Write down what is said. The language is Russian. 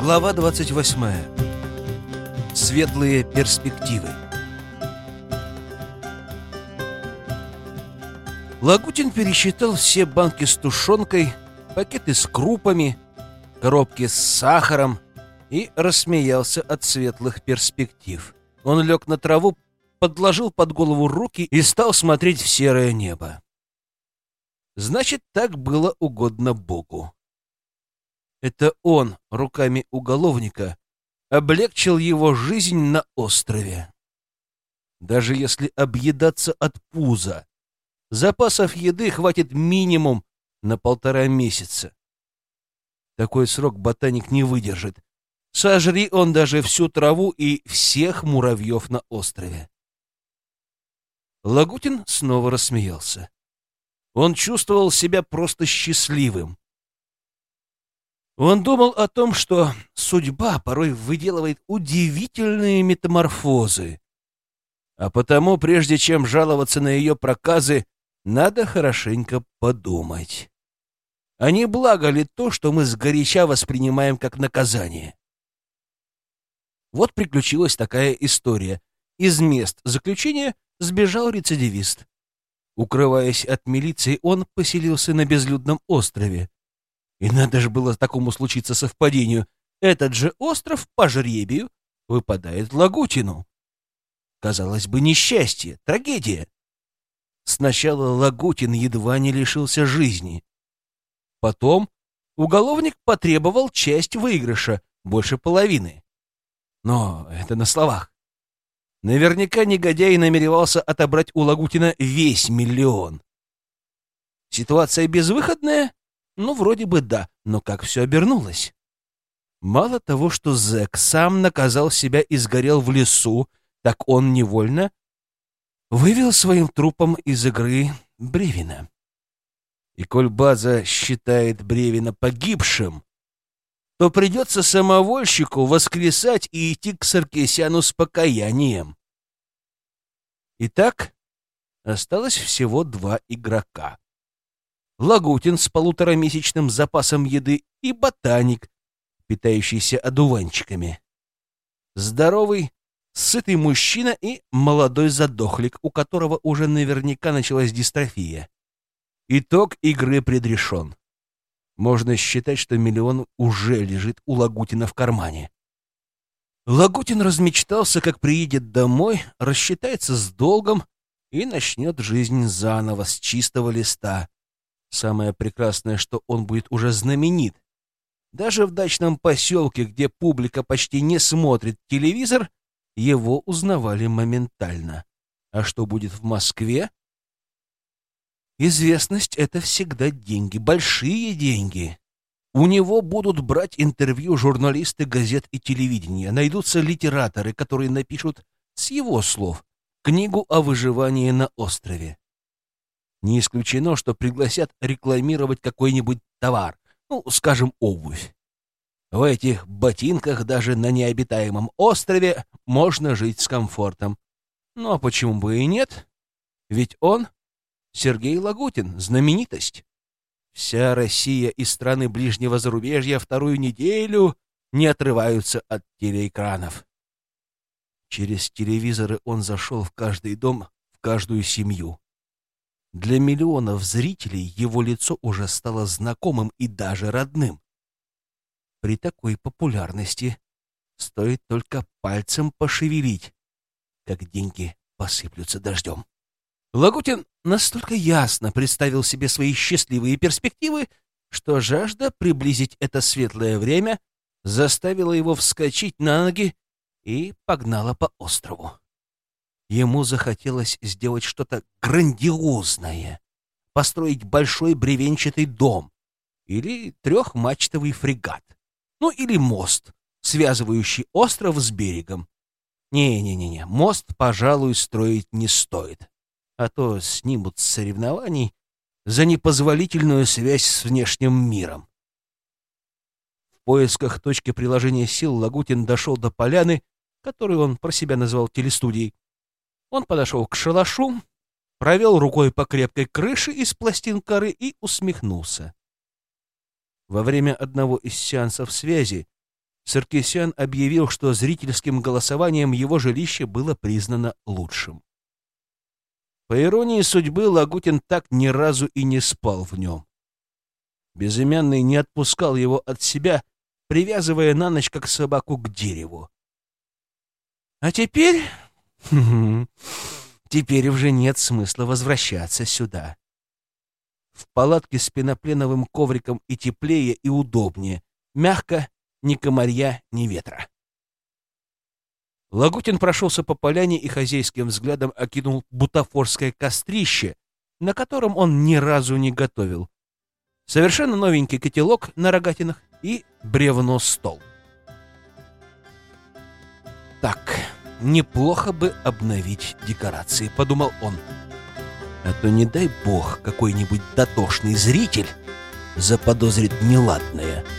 Глава 28. Светлые перспективы. Лагутин пересчитал все банки с тушенкой, пакеты с крупами, коробки с сахаром и рассмеялся от светлых перспектив. Он лег на траву, подложил под голову руки и стал смотреть в серое небо. Значит, так было угодно Богу. Это он руками уголовника облегчил его жизнь на острове. Даже если объедаться от пуза, запасов еды хватит минимум на полтора месяца. Такой срок ботаник не выдержит. Сожри он даже всю траву и всех муравьев на острове. Лагутин снова рассмеялся. Он чувствовал себя просто счастливым. Он думал о том, что судьба порой выделывает удивительные метаморфозы. А потому, прежде чем жаловаться на ее проказы, надо хорошенько подумать. А не благо ли то, что мы сгоряча воспринимаем как наказание? Вот приключилась такая история. Из мест заключения сбежал рецидивист. Укрываясь от милиции, он поселился на безлюдном острове. И надо же было такому случиться совпадению. Этот же остров по жребию выпадает Лагутину. Казалось бы, несчастье, трагедия. Сначала Лагутин едва не лишился жизни. Потом уголовник потребовал часть выигрыша, больше половины. Но это на словах. Наверняка негодяй намеревался отобрать у Лагутина весь миллион. Ситуация безвыходная? Ну, вроде бы да, но как все обернулось? Мало того, что зэк сам наказал себя и сгорел в лесу, так он невольно вывел своим трупом из игры Бревина. И коль база считает Бревина погибшим, то придется самовольщику воскресать и идти к Саркисяну с покаянием. Итак, осталось всего два игрока. Лагутин с полуторамесячным запасом еды и ботаник, питающийся одуванчиками. Здоровый, сытый мужчина и молодой задохлик, у которого уже наверняка началась дистрофия. Итог игры предрешен. Можно считать, что миллион уже лежит у Лагутина в кармане. Лагутин размечтался, как приедет домой, рассчитается с долгом и начнет жизнь заново, с чистого листа. Самое прекрасное, что он будет уже знаменит. Даже в дачном поселке, где публика почти не смотрит телевизор, его узнавали моментально. А что будет в Москве? Известность — это всегда деньги, большие деньги. У него будут брать интервью журналисты газет и телевидения. Найдутся литераторы, которые напишут с его слов книгу о выживании на острове. Не исключено, что пригласят рекламировать какой-нибудь товар, ну, скажем, обувь. В этих ботинках даже на необитаемом острове можно жить с комфортом. Ну а почему бы и нет? Ведь он, Сергей Лагутин, знаменитость. Вся Россия и страны ближнего зарубежья вторую неделю не отрываются от телеэкранов. Через телевизоры он зашел в каждый дом, в каждую семью. Для миллионов зрителей его лицо уже стало знакомым и даже родным. При такой популярности стоит только пальцем пошевелить, как деньги посыплются дождем. Лагутин настолько ясно представил себе свои счастливые перспективы, что жажда приблизить это светлое время заставила его вскочить на ноги и погнала по острову. Ему захотелось сделать что-то грандиозное, построить большой бревенчатый дом или трехмачтовый фрегат, ну или мост, связывающий остров с берегом. Не-не-не, мост, пожалуй, строить не стоит, а то снимут с соревнований за непозволительную связь с внешним миром. В поисках точки приложения сил Лагутин дошел до поляны, которую он про себя назвал телестудией, он подошел к шалашу, провел рукой по крепкой крыше из пластин коры и усмехнулся. Во время одного из сеансов связи Саркисян объявил, что зрительским голосованием его жилище было признано лучшим. По иронии судьбы, Лагутин так ни разу и не спал в нем. Безымянный не отпускал его от себя, привязывая на ночь, как собаку, к дереву. А теперь... Теперь уже нет смысла возвращаться сюда. В палатке с пенопленовым ковриком и теплее, и удобнее. Мягко, ни комарья, ни ветра. Лагутин прошелся по поляне и хозяйским взглядом окинул бутафорское кострище, на котором он ни разу не готовил. Совершенно новенький котелок на рогатинах и бревно-стол. Так, неплохо бы обновить декорации, подумал он. А то не дай бог какой-нибудь дотошный зритель заподозрит неладное —